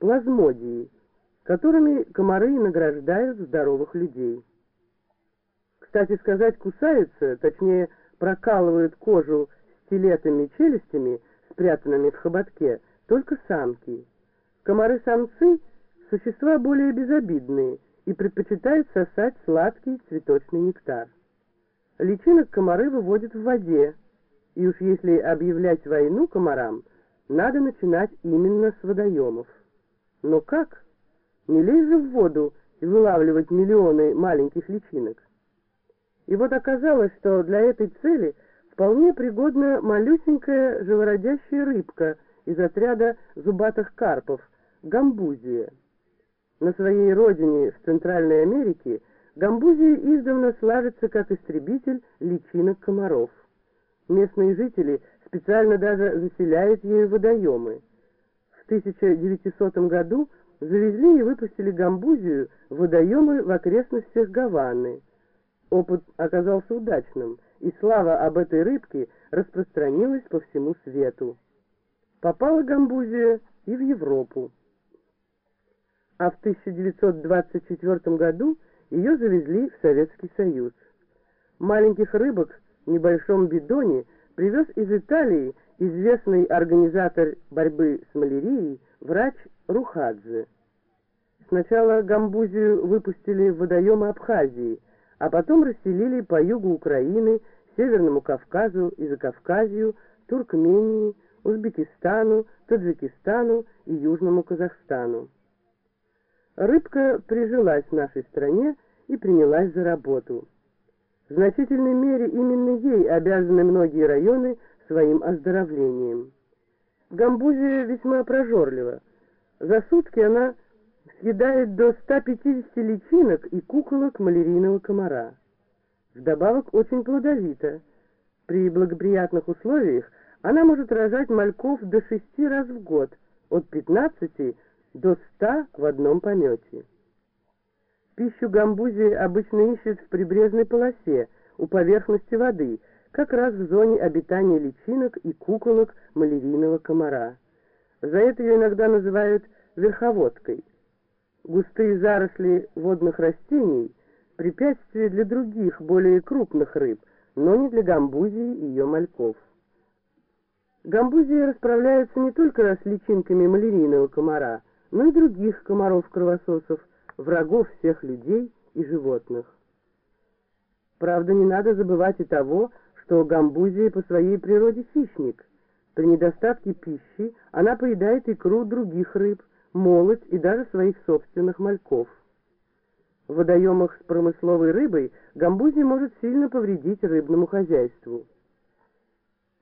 плазмодии, которыми комары награждают здоровых людей. Кстати сказать, кусаются, точнее прокалывают кожу стилетами челюстями, спрятанными в хоботке, только самки. Комары-самцы – существа более безобидные и предпочитают сосать сладкий цветочный нектар. Личинок комары выводят в воде, и уж если объявлять войну комарам, надо начинать именно с водоемов. Но как? Не лезь же в воду и вылавливать миллионы маленьких личинок. И вот оказалось, что для этой цели вполне пригодна малюсенькая живородящая рыбка из отряда зубатых карпов – гамбузия. На своей родине в Центральной Америке гамбузия издавна славится как истребитель личинок комаров. Местные жители специально даже заселяют ею водоемы. В 1900 году завезли и выпустили гамбузию в водоемы в окрестностях Гаваны – Опыт оказался удачным, и слава об этой рыбке распространилась по всему свету. Попала Гамбузия и в Европу. А в 1924 году ее завезли в Советский Союз. Маленьких рыбок в небольшом бидоне привез из Италии известный организатор борьбы с малярией врач Рухадзе. Сначала гамбузию выпустили в водоемы Абхазии – а потом расселили по югу Украины, Северному Кавказу и Закавказью, Туркмении, Узбекистану, Таджикистану и Южному Казахстану. Рыбка прижилась в нашей стране и принялась за работу. В значительной мере именно ей обязаны многие районы своим оздоровлением. Гамбузия весьма прожорлива. За сутки она съедает до 150 личинок и куколок малярийного комара. Вдобавок очень плодовита. При благоприятных условиях она может рожать мальков до 6 раз в год, от 15 до 100 в одном помете. Пищу гамбузи обычно ищет в прибрежной полосе, у поверхности воды, как раз в зоне обитания личинок и куколок малярийного комара. За это ее иногда называют верховодкой. Густые заросли водных растений – препятствие для других, более крупных рыб, но не для гамбузии и ее мальков. Гамбузия расправляется не только с личинками малярийного комара, но и других комаров-кровососов, врагов всех людей и животных. Правда, не надо забывать и того, что гамбузия по своей природе хищник. При недостатке пищи она поедает икру других рыб, молоть и даже своих собственных мальков. В водоемах с промысловой рыбой гамбузия может сильно повредить рыбному хозяйству.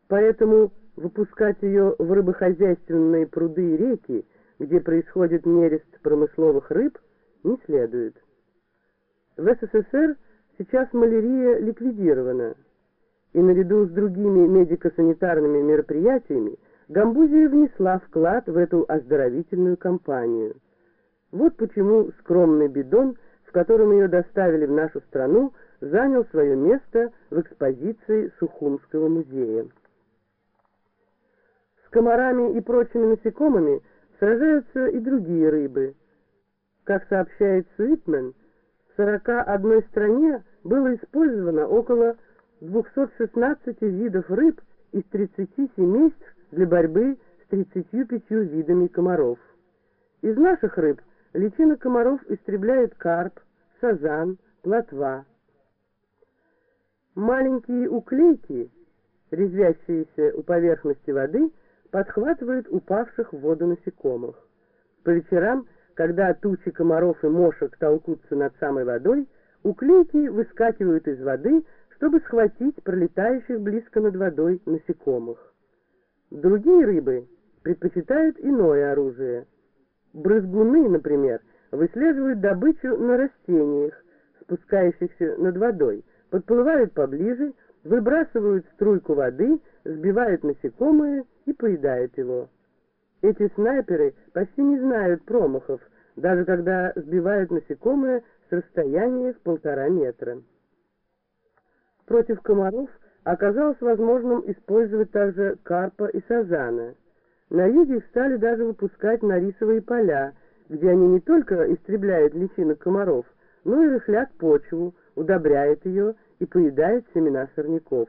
Поэтому выпускать ее в рыбохозяйственные пруды и реки, где происходит нерест промысловых рыб, не следует. В СССР сейчас малярия ликвидирована, и наряду с другими медико-санитарными мероприятиями Гамбузия внесла вклад в эту оздоровительную кампанию. Вот почему скромный бидон, в котором ее доставили в нашу страну, занял свое место в экспозиции Сухумского музея. С комарами и прочими насекомыми сражаются и другие рыбы. Как сообщает Свитмен, в 41 стране было использовано около 216 видов рыб из 30 семейств для борьбы с 35 видами комаров. Из наших рыб личинок комаров истребляет карп, сазан, плотва. Маленькие уклейки, резвящиеся у поверхности воды, подхватывают упавших в воду насекомых. По вечерам, когда тучи комаров и мошек толкутся над самой водой, уклейки выскакивают из воды, чтобы схватить пролетающих близко над водой насекомых. Другие рыбы предпочитают иное оружие. Брызгуны, например, выслеживают добычу на растениях, спускающихся над водой, подплывают поближе, выбрасывают струйку воды, сбивают насекомое и поедают его. Эти снайперы почти не знают промахов, даже когда сбивают насекомое с расстояния в полтора метра. Против комаров – оказалось возможным использовать также карпа и сазана. На юге стали даже выпускать на рисовые поля, где они не только истребляют личинок комаров, но и рыхлят почву, удобряют ее и поедают семена сорняков.